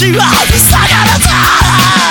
しは下がれた